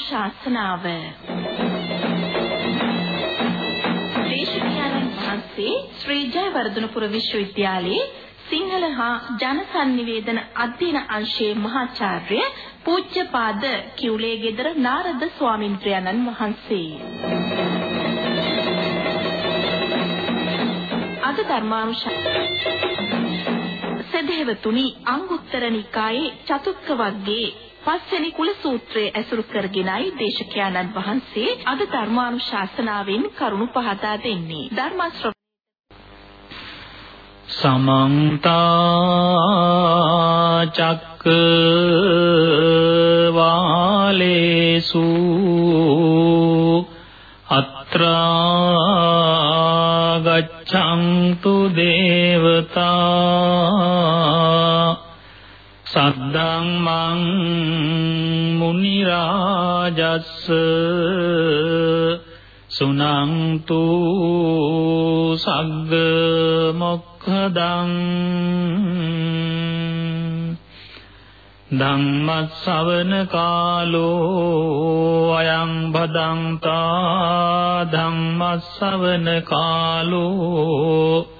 ධර්මානුශාසනාව දේශකයන්න් වහන්සේ ශ්‍රී ජයවර්ධනපුර විශ්වවිද්‍යාලයේ සිංහල හා ජන සංනිවේදන අධ්‍යයන අංශයේ මහාචාර්ය පූජ්‍යපාද කිව්ලේගෙදර නාරද ස්වාමින්ද්‍රයන්න් වහන්සේ. අද ධර්මානුශාසනාව සදහෙවතුනි අංගුත්තර නිකායේ චතුක්ක වර්ගයේ පස්වෙනි කුල සූත්‍රය ඇසුරු කරගෙනයි දේශකයන්න් වහන්සේ අද ධර්මානුශාසනාවෙන් කරුණු පහදා දෙන්නේ. ධර්ම සමන්ත චක්කවාලේසු අත්‍රා ගච්ඡන්තු දේවතා සද්දං මං මුනි රාජස්ස සුනන්තු සග්ග මොක්ඛදං। ධම්මස්සවන කාලෝ අයං භදංතා ධම්මස්සවන කාලෝ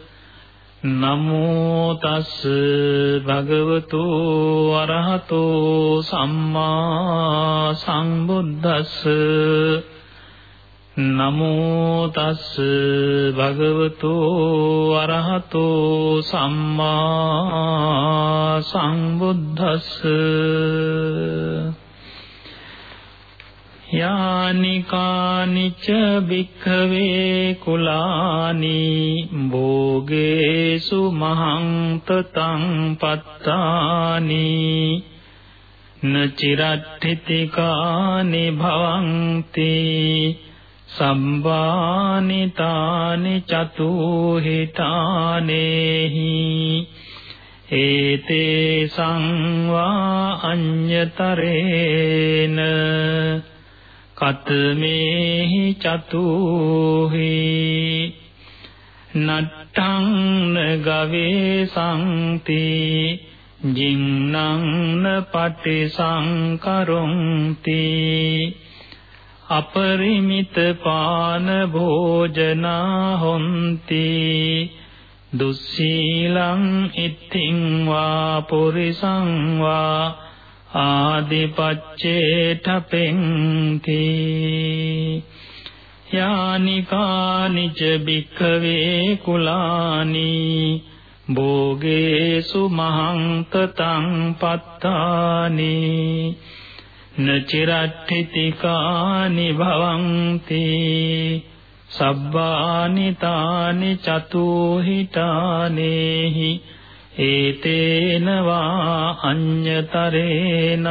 නමෝ තස් භගවතු අරහතෝ සම්මා සම්බුද්දස්ස. නමෝ තස් භගවතු අරහතෝ සම්මා සම්බුද්දස්ස. යානිකානිච භික්ඛවේ කුලානි භෝගේසු මහංතතං පත්තානි නචිරට්ඨිතිකානි භවಂತಿ සම්බානිතානි චතුහිතානේහි ඒතේ සංවා අඤ්‍යතරේන කතමේහි චතුහි නට්ඨං නගවේ සංති ජින්නං පටිසංකරොන්ති අපරිමිත පාන භෝජනා හොන්ති දුස්සීලං ඉත්තිං වා පුරිසං වා ආදිපච්චේඨපෙන්ති යානිකානිච බික්ඛවේ කුලානි භෝගේසු මහංකතං පත්තානි නචිරට්ඨිතිකානි භවಂತಿ සබ්බානි තානි චතුහිතානේහි ඒතේන වා අඤ්‍යතරේනාති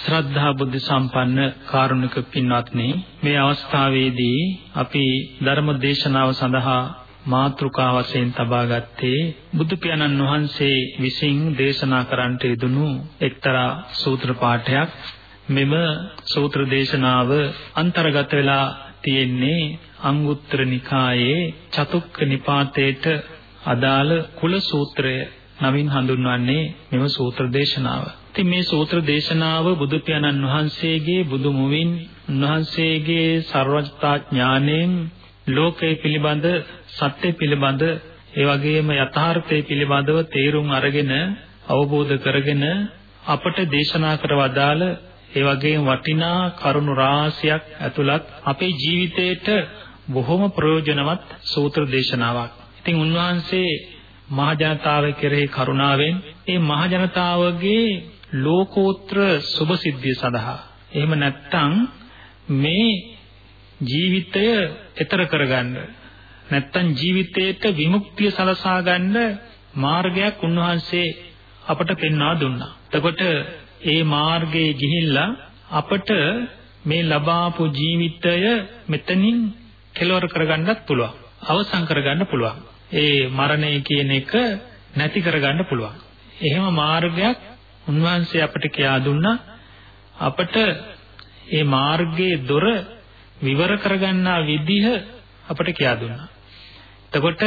ශ්‍රද්ධා බුද්ධ සම්පන්න කාරුණික පින්වත්නි මේ අවස්ථාවේදී අපි ධර්ම දේශනාව සඳහා මාතෘකා වශයෙන් තබා ගත්තේ බුදු පියාණන් වහන්සේ විසින් දේශනා කරන්නට යෙදුණු එක්තරා සූත්‍ර පාඨයක් මෙම සූත්‍ර දේශනාව අන්තර්ගත වෙලා තියෙන්නේ අංගුත්තර නිකායේ චතුක්ක නිපාතේට අදාළ කුල සූත්‍රය නමින් හඳුන්වන්නේ මෙම සූත්‍ර දේශනාව. ඉතින් මේ සූත්‍ර දේශනාව බුදු පියාණන් වහන්සේගේ බුදු මුවින් උන්වහන්සේගේ ਸਰවඥතා ඥාණයෙන් ලෝකය පිළිබඳ සත්‍ය පිළිබඳ ඒ වගේම යථාර්ථය පිළිබඳව තේරුම් අරගෙන අවබෝධ කරගෙන අපට දේශනා කරවදාළ ඒ වගේම වටිනා කරුණු රාශියක් ඇතුළත් අපේ ජීවිතේට බොහොම ප්‍රයෝජනවත් සූත්‍ර දේශනාවක්. ඉතින් උන්වහන්සේ මහ ජනතාව කෙරෙහි කරුණාවෙන් ඒ මහ ජනතාවගේ ලෝකෝත්තර සුභ සිද්ධිය සඳහා එහෙම නැත්නම් මේ ජීවිතය ඈතර කරගන්න නැත්නම් ජීවිතයට විමුක්තිය සලසා ගන්න මාර්ගයක් උන්වහන්සේ අපට පෙන්වා දුන්නා. එතකොට ඒ මාර්ගයේ ගිහිල්ලා අපට මේ ලබාපු ජීවිතය මෙතනින් කෙලවර කරගන්නත් පුළුවන්. අවසන් කරගන්න පුළුවන්. ඒ මරණය කියන එක නැති කරගන්න පුළුවන්. එහෙම මාර්ගයක් උන්වහන්සේ අපට කියා දුන්නා. අපට මේ මාර්ගයේ දොර විවර කරගන්නා විදිහ අපට කියා දුන්නා. එතකොට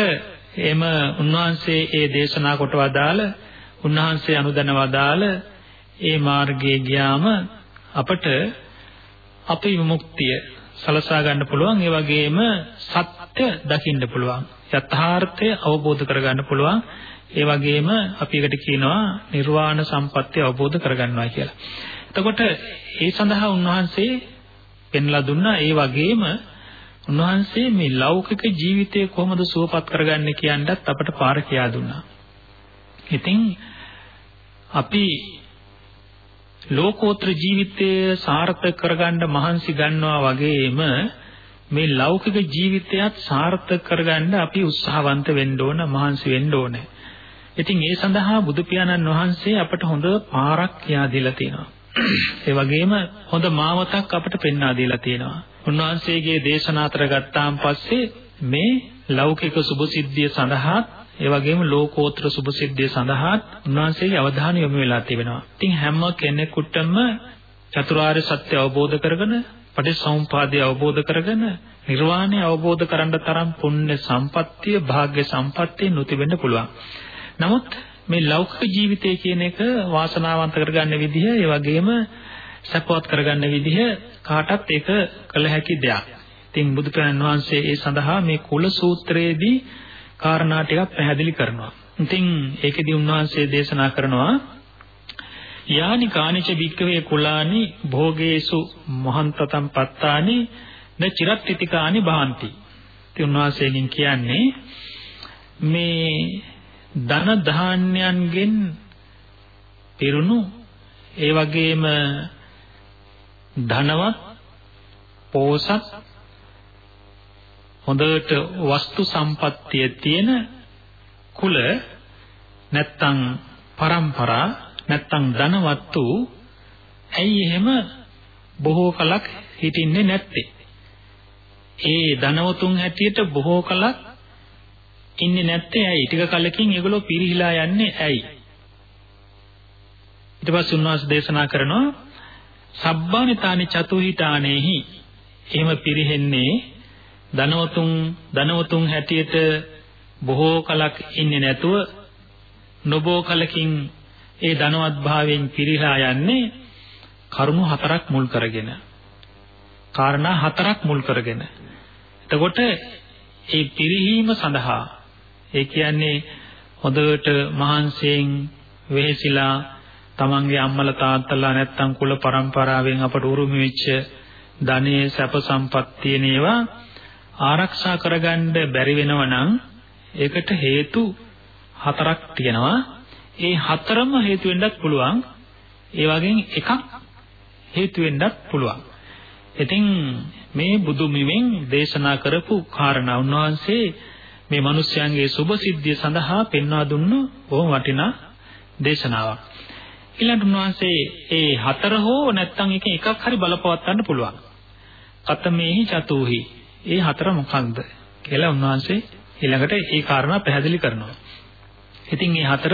එම උන්වහන්සේ ඒ දේශනා කොට වදාළ උන්වහන්සේ අනුදැන වදාළ ඒ මාර්ගයේ ගියාම අපට අපේ විමුක්තිය සලසා ගන්න පුළුවන් ඒ වගේම සත්‍ය දකින්න පුළුවන් යථාර්ථය අවබෝධ කරගන්න පුළුවන් ඒ වගේම අපි එකට කියනවා නිර්වාණ සම්පත්‍ය අවබෝධ කරගන්නවා කියලා. එතකොට ඒ සඳහා උන්වහන්සේ පෙන්ලා දුන්නා ඒ වගේම උන්වහන්සේ මේ ලෞකික ජීවිතය කොහොමද සුවපත් කරගන්නේ කියන්නත් අපට පාර කියා දුන්නා. ඉතින් අපි ලෝකෝත්තර ජීවිතය සාර්ථක කරගන්න මහන්සි ගන්නවා වගේම මේ ලෞකික ජීවිතයත් සාර්ථක කරගන්න අපි උත්සාහවන්ත වෙන්න ඕන මහන්සි වෙන්න ඕනේ. ඉතින් ඒ සඳහා බුදු පියාණන් වහන්සේ අපට හොඳ පාරක් කියා දීලා තියෙනවා. ඒ වගේම හොඳ මාවතක් අපට පෙන්වා දීලා තියෙනවා. උන්වහන්සේගේ දේශනා අතර ගත්තාන් පස්සේ මේ ලෞකික සුභසිද්ධිය සඳහා ඒ වගේම ලෝකෝත්තර සුභසිද්ධිය සඳහා උන්වහන්සේගේ අවධානය යොමු වෙලා තිබෙනවා. ඉතින් හැම කෙනෙකුටම චතුරාර්ය සත්‍ය අවබෝධ කරගෙන පටිසමුපාදය අවබෝධ කරගෙන නිර්වාණය අවබෝධ කරන්න තරම් පුණ්‍ය සම්පත්තිය භාග්‍ය සම්පත්තිය නොතිබෙන්න පුළුවන්. නමුත් මේ ලෞකික ජීවිතය කියන එක වාසනාවන්ත කරගන්න විදිහ ඒ වගේම සපවත් කරගන්න විදිහ කාටත් ඒක කළ හැකි දෙයක්. ඉතින් බුදු පියාණන් වහන්සේ ඒ සඳහා මේ කුල සූත්‍රයේදී කාරණා ටිකක් පැහැදිලි කරනවා. ඉතින් ඒකෙදි උන්වහන්සේ දේශනා කරනවා යානි කානිච වික්කවේ කුලානි භෝගේසු මහන්තතම් පත්තානි න චිරත්තිතිකානි භාන්ති. ඉතින් උන්වහන්සේගෙන් කියන්නේ මේ ධන ධාන්‍යයන්ගෙන් පිරුණු ඒ වගේම ධනවත් පෝසත් හොඳට වස්තු සම්පත්තිය තියෙන කුල නැත්තම් પરම්පරා නැත්තම් ධනවත් වූ ඇයි එහෙම බොහෝ කලක් හිටින්නේ නැත්තේ? ඒ ධනවතුන් හැටියට බොහෝ කලක් ඉන්නේ නැත්තේ ඇයි ටික කලකින් ඒගොල්ලෝ පිරිහිලා යන්නේ ඇයි ඊට පස්සේ උන්වහන්සේ දේශනා කරනවා සබ්බානිතානි චතුහිතානේහි එහෙම පිරිහෙන්නේ ධනවතුන් ධනවතුන් හැටියට බොහෝ කලක් ඉන්නේ නැතුව නොබෝ කලකින් ඒ ධනවත් භාවයෙන් පිරීලා යන්නේ කරුණු හතරක් මුල් කරගෙන. කාරණා හතරක් මුල් කරගෙන. එතකොට ඒ පිරිහීම සඳහා ඒ කියන්නේ හොඳට මහන්සියෙන් වෙහෙසිලා තමන්ගේ අම්මලා තාත්තලා නැත්තම් කුල પરම්පරාවෙන් අපට උරුම වෙච්ච ධනෙ සැප සම්පත් ඒවා ආරක්ෂා කරගන්න බැරි වෙනවා නම් ඒකට හේතු හතරක් තියෙනවා. ඒ හතරම හේතු වෙන්නත් පුළුවන්. ඒ වගේම එකක් හේතු වෙන්නත් පුළුවන්. ඉතින් මේ බුදු මිවෙන් දේශනා කරපු කාරණා උන්වහන්සේ මේ මිනිස්යන්ගේ සුභ සිද්ධිය සඳහා පෙන්වා දුන්නු බොහොම වටිනා දේශනාවක්. ඊළඟට උන්වහන්සේ ඒ හතර හෝ නැත්නම් එක එකක් හරි බලපවත්වන්න පුළුවන්. කතමේහි චතුහි. ඒ හතර මොකක්ද කියලා උන්වහන්සේ ඊළඟට ඒ කාරණා පැහැදිලි කරනවා. ඉතින් මේ හතර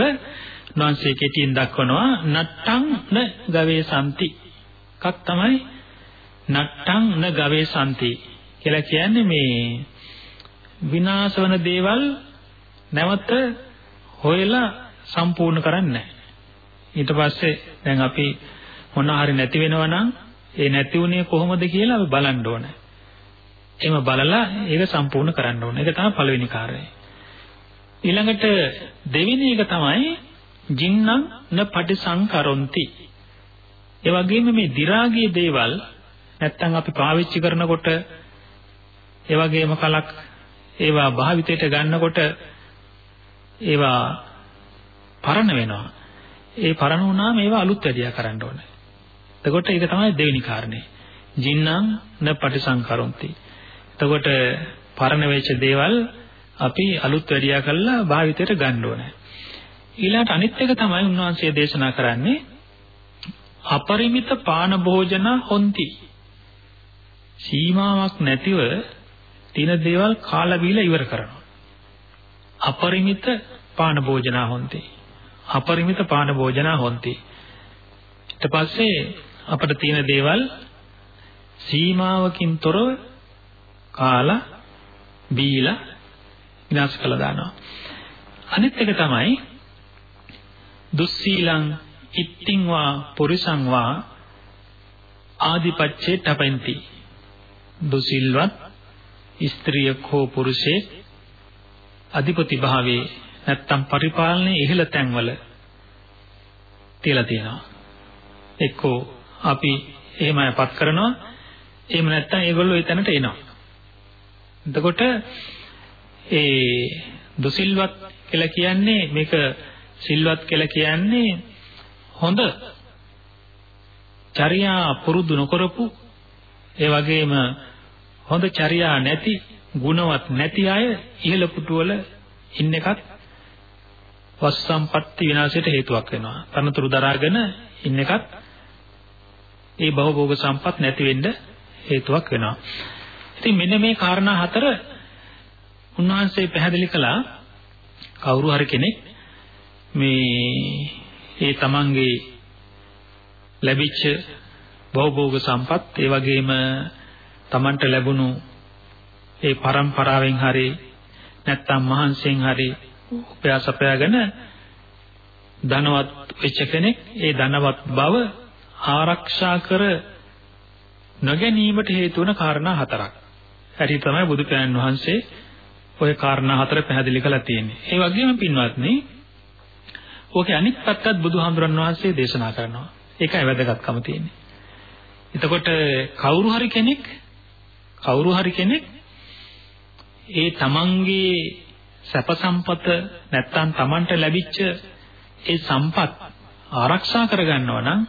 උන්වහන්සේ කෙටියෙන් දක්වනවා නට්ටං න ගවේ සම්ති. එකක් තමයි නට්ටං න ගවේ සම්ති කියලා කියන්නේ මේ විනාශ වන දේවල් නැවත හොයලා සම්පූර්ණ කරන්නේ නැහැ. ඊට පස්සේ දැන් අපි මොනවා හරි නැති වෙනවා නම් ඒ නැති උනේ කොහොමද කියලා අපි බලන්න ඕනේ. එහෙම බලලා ඒක සම්පූර්ණ කරන්න ඕනේ. ඒක තමයි පළවෙනි කාර්යය. ඊළඟට දෙවෙනි එක තමයි ජින්නම් න පටිසංකරොන්ති. ඒ වගේම මේ දි รา ගිය දේවල් නැත්තම් අපි පාවිච්චි කරනකොට ඒ වගේම කලක් ඒවා භාවිතයට ගන්නකොට ඒවා පරණ වෙනවා. ඒ පරණ වුණාම ඒවා අලුත් වැඩියා කරන්න ඕනේ. එතකොට ඒක තමයි දෙවෙනි කාරණේ. ජින්නම් න පටිසංකරොන්ති. එතකොට පරණ වෙච්ච දේවල් අපි අලුත් වැඩියා කරලා භාවිතයට ගන්න ඕනේ. ඊළඟට අනිත් එක තමයි උන්වහන්සේ දේශනා කරන්නේ අපරිමිත පාන භෝජන හොಂತಿ. සීමාවක් නැතිව තින දේවල් කාලා බීලා ඉවර කරනවා. අපරිමිත පාන භෝජන හොಂತಿ. අපරිමිත පාන භෝජන හොಂತಿ. ඊට පස්සේ අපිට තියෙන දේවල් සීමාවකින් තොරව කාලා බීලා විනාශ කළා දානවා. අනිත් එක තමයි දුස්සීලං ඉත්තිං වා පුරිසං වා ආදිපච්චේ තපෙන්ති. දුසිල්වත් ස්ත්‍රියක් හෝ පුරුෂයෙක් අධිපති භාවයේ නැත්තම් පරිපාලනයේ ඉහළ තැන්වල තියලා තියෙනවා. එක්කෝ අපි එහෙමපත් කරනවා. එහෙම නැත්තම් ඒගොල්ලෝ එතනට එනවා. එතකොට ඒ දුසිල්වත් කියලා කියන්නේ මේක සිල්වත් කියලා කියන්නේ හොඳ චර්යා පුරුදු නොකරපු ඒ වගේම හොඳ චර්යා නැති ගුණවත් නැති අය ඉහළ පුටුවල ඉන්න එකත් වස් සම්පatti විනාශයට හේතුවක් වෙනවා. තනතුරු දරාගෙන ඉන්න එකත් ඒ භවභෝග සම්පත් නැති වෙන්න හේතුවක් වෙනවා. ඉතින් මෙන්න මේ කාරණා හතර උන්වහන්සේ පැහැදිලි කළා කවුරු හරි කෙනෙක් මේ ඒ තමන්ගේ ලැබිච්ච භවභෝග සම්පත් ඒ වගේම Tamanට ලැබුණු ඒ પરම්පරාවෙන් හරි නැත්නම් මහන්සියෙන් හරි උපයා සපයාගෙන ධනවත් වෙච්ච කෙනෙක් ඒ ධනවත් බව ආරක්ෂා කර නොගැනීමට හේතු වන කාරණා හතරක්. ඇති තමයි බුදු පියාණන් වහන්සේ ওই කාරණා හතර පැහැදිලි කරලා තියෙන්නේ. ඒ වගේම පින්වත්නි, ඕකේ අනිත් පැත්තත් බුදුහාමුදුරන් වහන්සේ දේශනා කරනවා. ඒකයි වැදගත්කම තියෙන්නේ. එතකොට කවුරු හරි කෙනෙක් කවුරු හරි කෙනෙක් ඒ තමන්ගේ සැප සම්පත නැත්තම් තමන්ට ලැබිච්ච ඒ සම්පත් ආරක්ෂා කරගන්නවා නම්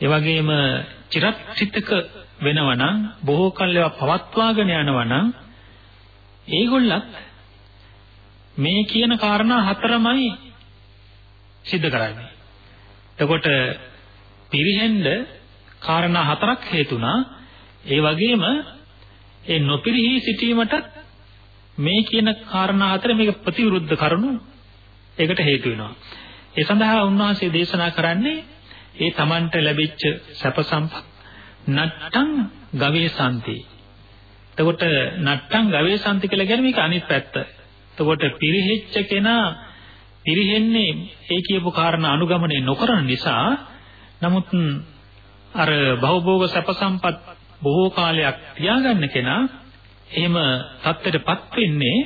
ඒ වගේම චිරත්‍රිතක වෙනවා නම් බොහෝ කල් ඒවා පවත්වාගෙන යනවා නම් ඒගොල්ලත් මේ කියන කාරණා හතරමයි සිද්ධ කරන්නේ. එතකොට පිරිහෙන්න කාරණා හතරක් හේතුණා. ඒ වගේම ඒ නොපිරිහි සිටීමට මේ කියන කාරණා හතර මේක ප්‍රතිවිරුද්ධ කරුණු ඒකට හේතු වෙනවා. ඒ සඳහා උන්වහන්සේ දේශනා කරන්නේ ඒ Tamanට ලැබිච්ච සැප සම්පත් නට්ටං ගවේසanti. එතකොට නට්ටං ගවේසanti කියලා කියන්නේ මේක අනිත් පැත්ත. එතකොට පිරිහෙච්ච කෙනා පිරිහෙන්නේ ඒ කියපු කාරණා අනුගමනය නොකරන නිසා නමුත් අර භවභෝග සැප සම්පත් බොහෝ කාලයක් තියාගන්න කෙනා එහෙම தත්තරපත් වෙන්නේ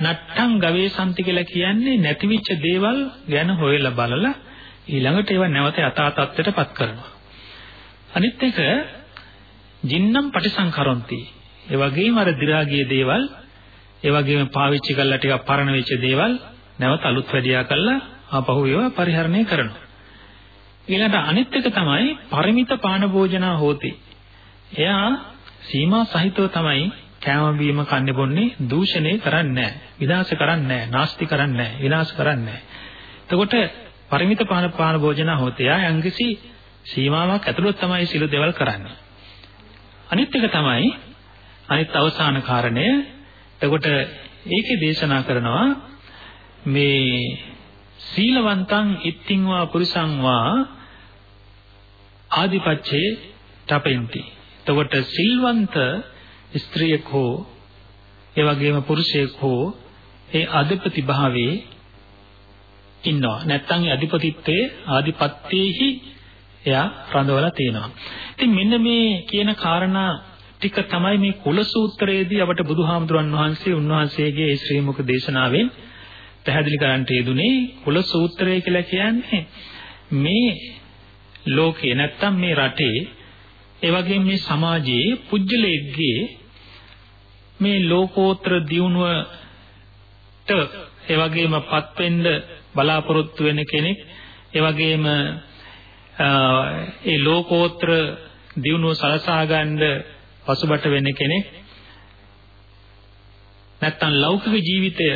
නට්ටම් ගවේෂන්ති කියලා කියන්නේ නැතිවෙච්ච දේවල් ගැන හොයලා බලලා ඊළඟට ඒවා නැවත යථා තත්ත්වයටපත් කරනවා. අනිත් එක ජින්නම් පටිසංකරොන්ති. ඒ වගේම අර දි รา ගිය දේවල්, ඒ වගේම පාවිච්චි කරලා ටිකක් පරණ වෙච්ච දේවල් නැවත අලුත් වැඩියා කරලා ආපහු ඒවා පරිහරණය කරනවා. ඊළඟට අනිත් එක තමයි පරිමිත පාන භෝජනා හෝති. එයා සීමා සහිතව තමයි කෑම බීම කන්නේ බොන්නේ දූෂණය කරන්නේ නැහැ. විනාශ කරන්නේ නැහැ. නාස්ති කරන්නේ නැහැ. විනාශ කරන්නේ නැහැ. එතකොට පරිමිත පාන පාන භෝජනා හෝති. එයා යම්කිසි සීමාවක් ඇතුළත තමයි සිළු දේවල් කරන්නේ. අනිත් එක තමයි අනිත් අවසාන කාරණය. එතකොට ඒකේ දේශනා කරනවා මේ සීලවන්තං ඉත්තිං වා පුරිසං වා ආදිපච්චේ තපෙන්ති. එතකොට සිල්වන්ත ස්ත්‍රියක් හෝ ඒ වගේම පුරුෂයෙක් හෝ ඒ අධිපති භාවයේ ඉන්නවා. නැත්නම් ඒ අධිපතිත්වයේ ආදිපත්‍යයේහි එයා රඳවලා තියෙනවා. ඉතින් මෙන්න මේ කියන කාරණා ටික තමයි මේ කුල සූත්‍රයේදී අපට බුදුහාමුදුරන් වහන්සේ උන්වහන්සේගේ ඒ ශ්‍රී මුඛ දේශනාවෙන් පැහැදිලි කරන්නට යෙදුනේ කුල සූත්‍රය කියලා කියන්නේ මේ ලෝකේ නැත්තම් මේ රටේ ඒ වගේම මේ සමාජයේ පුජ්‍යලෙක්ගේ මේ ලෝකෝත්තර දියුණුවට ඒ වගේමපත් වෙන්න බලාපොරොත්තු වෙන කෙනෙක් ඒ වගේම ඒ ලෝකෝත්තර දියුණුව සලසා ගන්න පසුබට වෙන කෙනෙක්. නැත්තම් ලෞකික ජීවිතය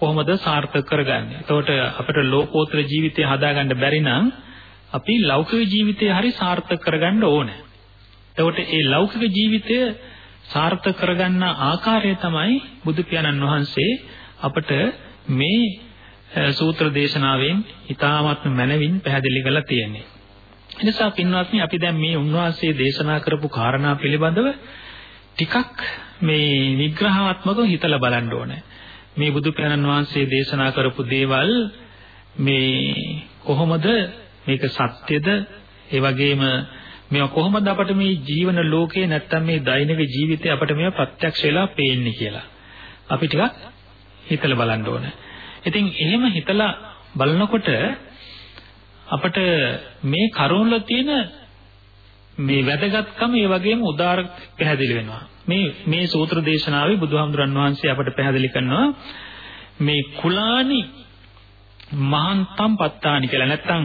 කොහොමද සාර්ථක කරගන්නේ? එතකොට අපිට ලෝකෝත්තර ජීවිතය හදාගන්න බැරි නම් අපි ලෞකික ජීවිතය හරි සාර්ථක කරගන්න ඕනේ. එතකොට ඒ ලෞකික ජීවිතය සාර්ථක කරගන්න ආකාරය තමයි බුදු පියාණන් වහන්සේ අපට මේ සූත්‍ර දේශනාවෙන් ඊ타ත්ම මනවින් පැහැදිලි කරලා තියෙන්නේ. එනිසා පින්වත්නි අපි දැන් මේ උන්වහන්සේ දේශනා කරපු කාරණා පිළිබඳව ටිකක් මේ විග්‍රහාත්මකව හිතලා බලන්න ඕනේ. මේ බුදු පියාණන් වහන්සේ දේශනා කරපු දේවල් මේ කොහොමද මේක සත්‍යද ඒ වගේම මේවා කොහොමද අපට මේ ජීවන ලෝකේ නැත්තම් මේ දෛනික ජීවිතේ අපට මේවා ප්‍රත්‍යක්ෂ වෙලා පේන්නේ කියලා. අපි ටිකක් හිතලා බලන්න ඕනේ. ඉතින් එහෙම හිතලා බලනකොට අපට මේ කරුණවල තියෙන මේ වැදගත්කම ඒ වගේම උදාර පැහැදිලි වෙනවා. මේ මේ සූත්‍ර දේශනාවේ බුදුහාමුදුරන් වහන්සේ අපට පැහැදිලි කරනවා මේ කුලානි මහන්තම් පත්තානි කියලා නැත්තම්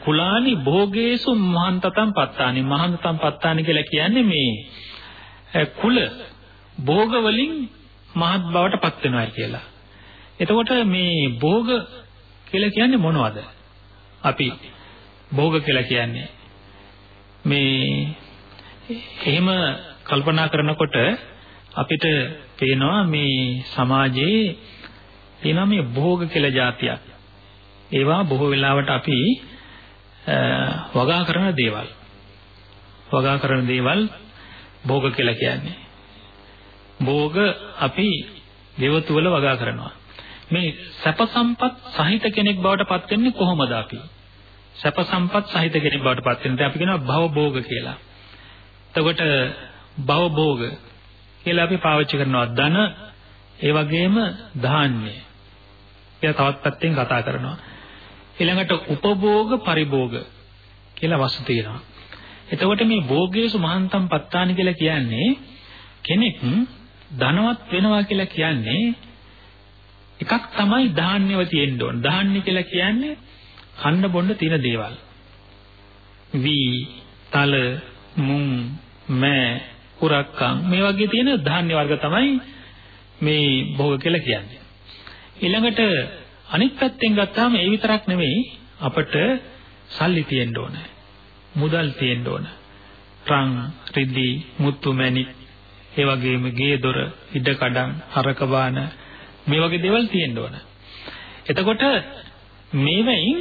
කුලානි භෝගේසු මහන්තතම් පත්තානි මහන්තතම් පත්තානි කියලා කියන්නේ මේ කුල භෝග වලින් මහත් බවට පත් වෙනවා කියලා. එතකොට මේ භෝග කියලා කියන්නේ මොනවද? අපි භෝග කියලා කියන්නේ මේ එහෙම කල්පනා කරනකොට අපිට පේනවා මේ සමාජයේ තියෙනවා මේ භෝග කියලා જાතියක්. ඒවා බොහෝ වෙලාවට අපි වගා කරන දේවල්. වගා කරන දේවල් භෝග කියලා කියන්නේ. භෝග අපි දෙවතු වල වගා කරනවා. මේ සැප සම්පත් සහිත කෙනෙක් බවට පත් වෙන්නේ කොහොමද අපි? සැප සම්පත් සහිත කෙනෙක් බවට පත් වෙනවා. අපි කියනවා භව භෝග කියලා. එතකොට භව භෝග කියලා අපි පාවිච්චි කරනවා ධන ඒ වගේම ධාන්‍ය. කියලා තවත් පැත්තෙන් කතා කරනවා. ඊළඟට උපභෝග පරිභෝග කියලා වස්තු තියෙනවා. එතකොට මේ භෝගයේසු මහන්තම් පත්තානි කියලා කියන්නේ කෙනෙක් ධනවත් වෙනවා කියලා කියන්නේ එකක් තමයි ධාන්‍යව තියෙන්න ඕන. ධාන්‍ය කියලා කියන්නේ කන්න බොන්න තියෙන දේවල්. වී, තල, මුං, මෑ, කුරක්කම් මේ වගේ තියෙන ධාන්‍ය වර්ග තමයි මේ භෝග කියලා කියන්නේ. ඊළඟට අනිත් පැත්තෙන් ගත්තාම ඒ විතරක් නෙවෙයි අපට සල්ලි තියෙන්න ඕන. මුදල් තියෙන්න ඕන. රන්, රිදී, මුතු මැණික්, ඒ වගේම ගේ දොර, ඉඩ කඩම්, හරක බාන මේ වගේ දේවල් තියෙන්න ඕන. එතකොට මේවෙන්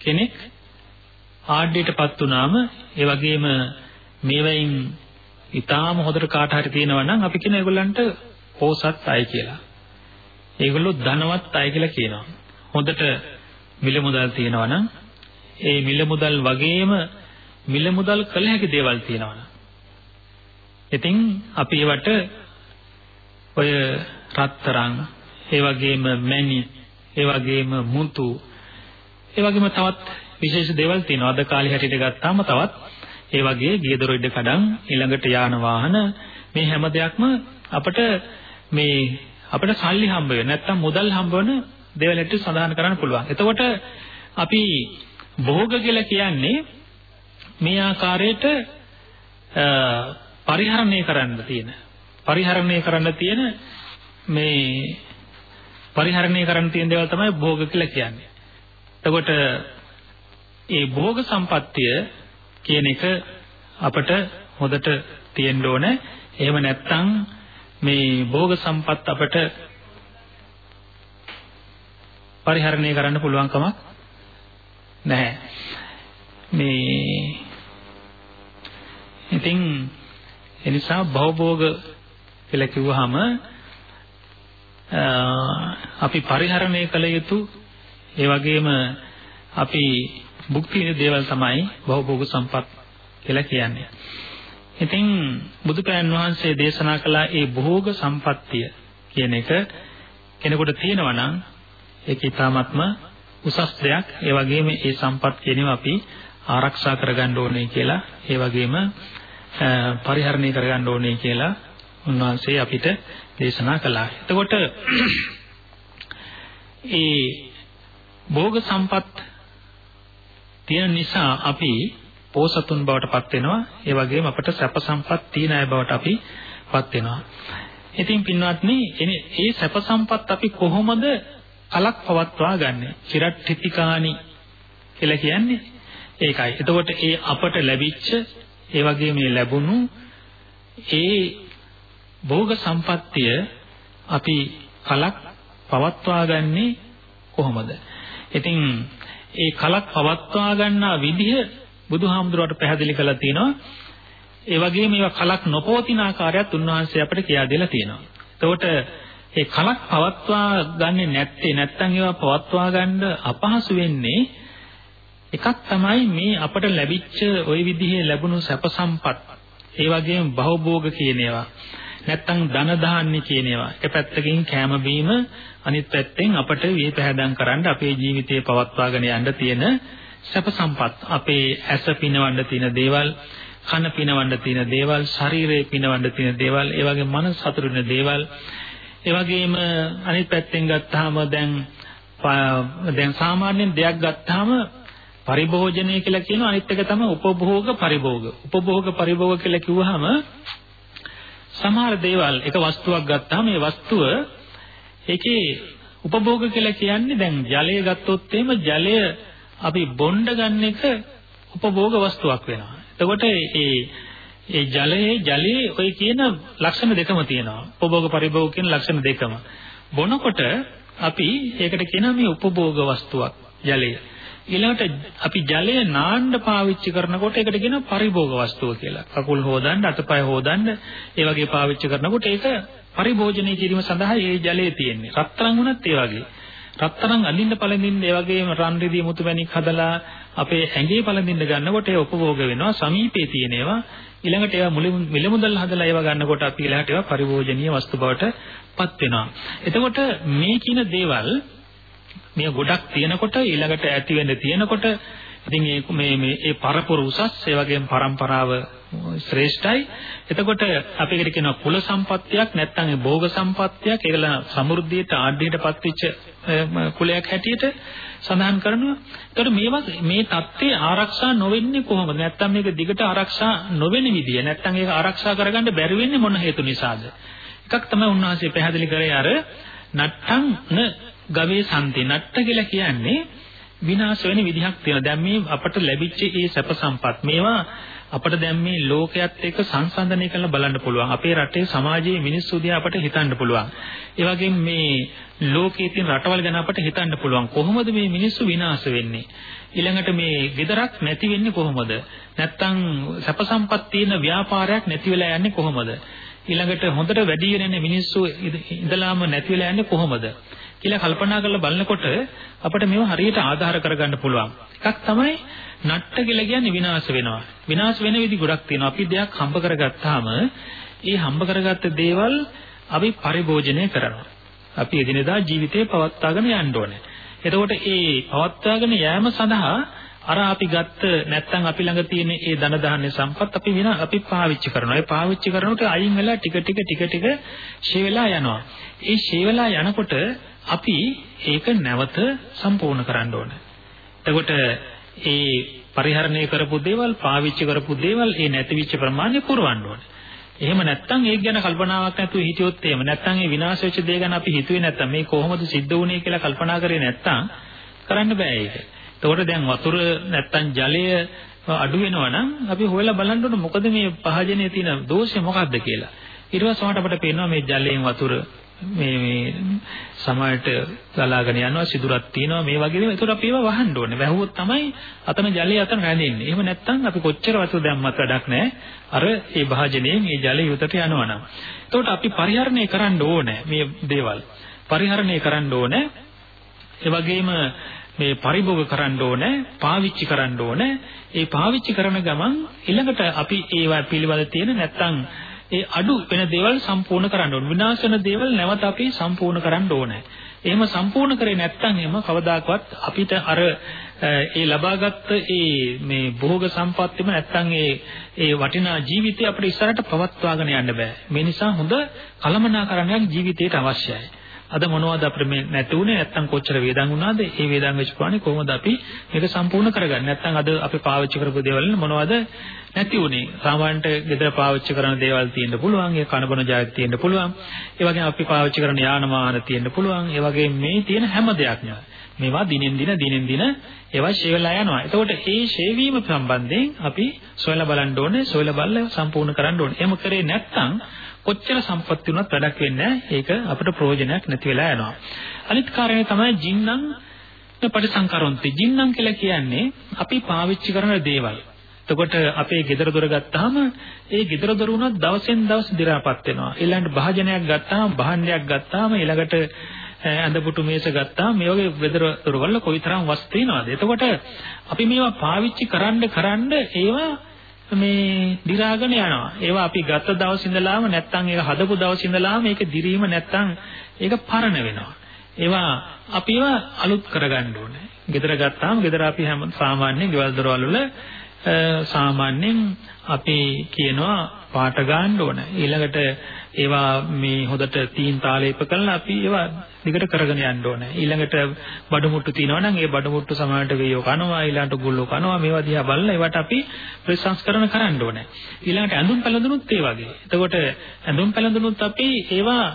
කෙනෙක් ආඩ්‍යයටපත් වුනාම ඒ වගේම මේවෙන් ඊටාම හොඳට කාට හරි තියෙනවා නම් අපි කියන ඒගොල්ලන්ට පෝසත් අය කියලා. ඒගොල්ලෝ ධනවත් අය කියලා කියනවා. හොඳට මිල මුදල් තියෙනවා නම් ඒ මිල මුදල් වගේම මිල මුදල් කළ හැකි දේවල් තියෙනවා නම් ඉතින් අපි ඒවට ඔය රත්තරන් ඒ වගේම මැණි ඒ වගේම මුතු ඒ වගේම තවත් විශේෂ දේවල් තියෙනවා. අද කාලේ හැටියට ගත්තාම තවත් ඒ වගේ ගියදොර ඉඩ කඩන් ඊළඟට යාන වාහන මේ හැම දෙයක්ම අපිට මේ අපිට සල්ලි හම්බ වෙන්නේ නැත්තම් මුදල් හම්බ වෙන දේවල් හැටියට සඳහන් කරන්න පුළුවන්. එතකොට අපි භෝග කියලා කියන්නේ මේ ආකාරයට පරිහරණය කරන්න තියෙන පරිහරණය කරන්න තියෙන මේ පරිහරණය කරන්න තියෙන දේවල් තමයි භෝග කියලා කියන්නේ. එතකොට ඒ භෝග සම්පත්තිය කියන එක අපට හොදට තියෙන්න ඕනේ. එහෙම නැත්නම් මේ භෝග සම්පත් අපට පරිහරණය කරන්න පුළුවන් කමක් නැහැ. මේ ඉතින් එනිසා භවභෝග කියලා කිව්වහම අපි පරිහරණය කළ යුතු ඒ වගේම අපි භුක්ති විඳ දේවල් තමයි භවභෝග සම්පත් කියලා කියන්නේ. ඉතින් බුදුපෑන් වහන්සේ දේශනා කළ ඒ භෝග සම්පත්තිය කියන එක කෙනෙකුට තියෙනවා නම් ඒක ඊටාත්ම උසස් දෙයක්. ඒ වගේම ඒ සම්පත් කියනවා අපි ආරක්ෂා කරගන්න ඕනේ කියලා, ඒ වගේම පරිහරණය කරගන්න ඕනේ කියලා උන්වහන්සේ අපිට දේශනා කළා. එතකොට ඒ භෝග සම්පත් තියෙන නිසා අපි පෝසතුන් බවට පත් වෙනවා. ඒ වගේම අපට සැප සම්පත් තියෙන අය බවට අපි පත් වෙනවා. ඉතින් පින්වත්නි ඒ සැප සම්පත් අපි කොහොමද කලක් පවත්වා ගන්නෙ? චිරට්ඨිතිකානි කියලා කියන්නේ ඒකයි. එතකොට ඒ අපට ලැබිච්ච ඒ වගේ මේ ලැබුණු ඒ භෝග සම්පත්තිය අපි කලක් පවත්වා ගන්නේ කොහොමද? ඉතින් ඒ කලක් පවත්වා ගන්නා විදිහ බුදුහාමුදුරුවට පැහැදිලි කරලා තියෙනවා. ඒ වගේම මේවා කලක් නොපවතින ආකාරයත් උන්වහන්සේ අපිට කියා දෙලා තියෙනවා. එතකොට ඒ කලක් පවත්වා ගන්නෙ නැත්තේ නැත්තම් ඒවා පවත්වා ගන්න අපහසු වෙන්නේ එකක් තමයි මේ අපට ලැබිච්ච ওই විදිහේ ලැබුණු සැප සම්පත් ඒ වගේම බහුභෝග කියන ඒවා නැත්තම් ධන දාන්නේ කියන ඒවා එක පැත්තකින් කැම බීම අනිත් පැත්තෙන් අපට වේ පැහැදම් කරන්න අපේ ජීවිතේ පවත්වාගෙන යන්න තියෙන සැප සම්පත් අපේ ඇස පිනවන්න තියෙන දේවල් කන පිනවන්න තියෙන දේවල් ශරීරය පිනවන්න තියෙන දේවල් ඒ වගේ මනස සතුටින දේවල් ඒ වගේම අනිත් පැත්තෙන් ගත්තාම දැන් දැන් සාමාන්‍යයෙන් දෙයක් ගත්තාම පරිභෝජනය කියලා කියන අනිත් එක තමයි උපභෝග පරිභෝග. උපභෝග පරිභෝග කියලා කිව්වහම සමහර දේවල් එක වස්තුවක් ගත්තාම මේ වස්තුව ඒකේ උපභෝග කියලා කියන්නේ දැන් ජලය ගත්තොත් එහෙම ජලය අපි බොණ්ඩ ගන්න එක උපභෝග වස්තුවක් වෙනවා. එතකොට ඒ ඒ ජලයේ ජලයේ ඔය කියන ලක්ෂණ දෙකම තියෙනවා. උපභෝග පරිභෝග කියන ලක්ෂණ දෙකම. බොනකොට අපි ඒකට කියනවා මේ උපභෝග වස්තුවක් ජලය. ඊළඟට අපි ජලය නාන්න පාවිච්චි කරනකොට ඒකට කියනවා පරිභෝග වස්තුව කියලා. කකුල් හොදන්න, අතපය හොදන්න, ඒ වගේ පාවිච්චි කරනකොට ඒක පරිභෝජනය කිරීම සඳහා ඒ ජලය තියෙන්නේ. රත්තරන් වුණත් ඒ වගේ. රත්තරන් අඳින්න පළඳින්න ඒ වගේම රන් රිදී මුතු මැණික් හදලා අපේ ඇඟේ පළඳින්න ගන්නකොට ඒ උපභෝග වෙනවා. සමීපේ තියෙන ඒවා ඊළඟට ඒවා මිල මුදල් හදලා ඒවා ගන්නකොට අපි ඊළඟට ඒවා පරිභෝජනීය වස්තු බවට පත් වෙනවා. එතකොට මේ කියන දේවල් මේ ගොඩක් තියෙනකොට ඊළඟට ඇති වෙන්න තියෙනකොට ඉතින් මේ මේ ඒ පරපුර උසස් ඒ වගේම પરම්පරාව ශ්‍රේෂ්ඨයි. එතකොට අපි ඒකට කියනවා කුල සම්පත්තියක් නැත්නම් ඒ භෝග සම්පත්තියක් ඒකල සමෘද්ධියට ආඩ්‍යයටපත් වෙච්ච කුලයක් හැටියට සඳහන් කරනවා. එතකොට මේවා මේ தත්ත්වේ ආරක්ෂා නොවෙන්නේ කොහොමද? නැත්නම් මේක දිගට ආරක්ෂා නොවෙන විදිය. නැත්නම් ඒක ආරක්ෂා කරගන්න බැරි වෙන්නේ මොන හේතු නිසාද? එකක් තමයි උන්වහන්සේ පැහැදිලි කරේ අර නට්ටං ගවේසන්ති නට්ට කියලා කියන්නේ විනාශ වෙන විදිහක් තියෙනවා. දැන් මේ අපට ලැබිච්ච මේ සැප සම්පත් මේවා අපිට දැන් මේ ලෝකයේත් එක්ක සංසන්දනය කරලා බලන්න පුළුවන්. අපේ රටේ සමාජයේ මිනිස්සු දිහා අපට හිතන්න පුළුවන්. ඒ වගේම මේ ලෝකයේ තියෙන රටවල් ගැන අපට හිතන්න පුළුවන්. කොහොමද මේ මිනිස්සු විනාශ වෙන්නේ? ඊළඟට මේ gedarak නැති වෙන්නේ කොහොමද? නැත්තම් සැප සම්පත් තියෙන ව්‍යාපාරයක් නැති වෙලා යන්නේ කොහොමද? ඊළඟට හොඳට වැඩි වෙන මිනිස්සු ඉඳලාම නැති වෙලා යන්නේ කොහොමද? කියලා කල්පනා කරලා බලනකොට අපිට මේව හරියට ආධාර කරගන්න පුළුවන්. එකක් තමයි නට්ට කියලා කියන්නේ විනාශ වෙනවා. විනාශ වෙන විදි ගොඩක් තියෙනවා. අපි දෙයක් හම්බ කරගත්තාම ඒ හම්බ කරගත්ත දේවල් අපි පරිභෝජනය කරනවා. අපි එදිනෙදා ජීවිතේ පවත්වාගෙන යන්න ඕනේ. එතකොට ඒ පවත්වාගෙන යෑම සඳහා අර අපි ගත්ත නැත්නම් අපි ළඟ තියෙන ඒ ධන දාහනේ සම්පත් අපි වෙන අපි පාවිච්චි කරනවා. ඒ පාවිච්චි කරනකොට අයින් වෙලා ටික ටික ටික ටික ෂේ වෙලා යනවා. ඒ ෂේ වෙලා යනකොට අපි ඒක නැවත සම්පූර්ණ කරන්න ඕනේ. එතකොට ඒ පරිහරණය කරපු දේවල්, පාවිච්චි කරපු දේවල් ඒ නැතිවිච්ච ප්‍රමාණය පුරවන්න ඕනේ. එහෙම නැත්නම් ඒක ගැන කල්පනාවක් නැතුව හිටියොත් එහෙම නැත්නම් ඒ විනාශ වෙච්ච දේ ගැන අපි හිතුවේ නැත්නම් මේ කොහොමද සිද්ධ වුනේ කියලා කල්පනා කරේ නැත්නම් කරන්න බෑ ඒක. එතකොට දැන් වතුර නැත්නම් ජලය අඩු වෙනවා නම් අපි හොයලා බලන්න ඕනේ මොකද මේ පහජනයේ තියෙන දෝෂය මොකක්ද කියලා. ඊට පස්සේ අපිට පේනවා මේ ජලයෙන් වතුර මේ මේ සමහරට ගලාගෙන යනවා සිදුරක් තියෙනවා මේ වගේ දේවල්. ඒකට අපි ඒවා වහන්න ඕනේ. වැහුවොත් තමයි අතන ජලය අතන රැඳෙන්නේ. එහෙම නැත්නම් අපි කොච්චර වතුර දැම්මත් වැඩක් නැහැ. අර ඒ භාජනයේ මේ ජලය යුතට යනවනම්. ඒකට අපි පරිහරණය කරන්න ඕනේ මේ දේවල්. පරිහරණය කරන්න ඕනේ. ඒ වගේම මේ පරිභෝග කරන්න ඕනේ, පාවිච්චි කරන්න ඕනේ. ඒ පාවිච්චි කරන ගමන් ඊළඟට අපි ඒවා පිළිබඳ තියෙන නැත්නම් ඒ අඩු වෙන දේවල් සම්පූර්ණ කරන්න ඕනේ. විනාශ වෙන දේවල් නැවත අපි සම්පූර්ණ කරන්න ඕනේ. එහෙම සම්පූර්ණ කරේ නැත්නම් එහෙම කවදාකවත් අපිට අර ඒ ලබාගත් ඒ මේ භෝග සම්පත්තියම නැත්නම් ඒ ඒ වටිනා ජීවිතය අපිට ඉස්සරහට පවත්වාගෙන යන්න බෑ. මේ නිසා හොඳ කලමනාකරණයක් ජීවිතයට අවශ්‍යයි. අද මොනවද අපිට මේ නැති උනේ නැත්තම් කොච්චර වේදන් වුණාද? ඒ වේදන් වෙච්ච ප්‍රමාණය කොහොමද අපි මේක සම්පූර්ණ කරගන්නේ? නැත්තම් අද අපි පාවිච්චි කරපු දේවල් මොනවද නැති උනේ? සාමාන්‍යට ගෙදර පාවිච්චි කරන දේවල් තියෙන්න පුළුවන්, ඒ කනබන ජාති තියෙන්න පුළුවන්. ඒ වගේම අපි පාවිච්චි කරන යාන වාහන තියෙන්න පුළුවන්. ඒ වගේම මේ තියෙන හැම දෙයක්ම මේවා දිනෙන් දින දිනෙන් දින ඒවා ෂේ වෙලා යනවා. එතකොට මේ ෂේ වීම සම්බන්ධයෙන් අපි සොයලා බලන්න ඕනේ, සොයලා බලලා සම්පූර්ණ කරන්න ඕනේ. එහෙම කරේ නැත්නම් කොච්චර සම්පත්ති වුණත් වැඩක් වෙන්නේ ඒක අපිට ප්‍රයෝජනයක් නැති වෙලා යනවා. අනිත් කාරණේ තමයි ජින්නම් පරිසංකරොන්ති. ජින්නම් කියලා කියන්නේ අපි පාවිච්චි කරන දේවල්. එතකොට අපේ ගෙදර දොර ගත්තාම ඒ ගෙදර දොර උනත් දවසෙන් දවස දි รา පත් වෙනවා. ඊළඟට භාජනයක් ගත්තාම භාණ්ඩයක් ගත්තාම ඊළඟට ඇඳපුටු මේස ගත්තාම මේ වගේ ගෙදර දොරවල් කොයිතරම් වස් තියනවද? එතකොට අපි මේවා පාවිච්චි කරන්න කරන්න ඒවා මේ දි รา ගෙන යනවා. ඒවා අපි ගත්ත දවස් ඉඳලාම නැත්තම් ඒක හදපු දවස් ඉඳලාම ඒක දිරීම නැත්තම් ඒක පරණ වෙනවා. ඒවා අපි ඒවා අලුත් කරගන්න ඕනේ. ගෙදර ගත්තාම ගෙදර අපි හැම සාමාන්‍යයෙන් ගෙවල් දොරවල් වල සාමාන්‍යයෙන් අපි කියනවා පාට ගන්න ඕන. ඊළඟට ඒවා මේ හොදට තීන් තාලේප කරලා අපි ඒවා දිගට කරගෙන යන්න ඕනේ. ඊළඟට බඩු මුට්ටු තියෙනවා නම් ඒ බඩු මුට්ටු සමානට වේයෝ කනවා, ඊළඟට ගුල්ලෝ කනවා. මේවා දිහා බලලා ඒවට අපි ප්‍රසංස්කරණ කරන්න ඕනේ. ඊළඟට ඇඳුම් පැළඳුනුත් ඒ වගේ. එතකොට ඇඳුම් පැළඳුනුත් අපි ඒවා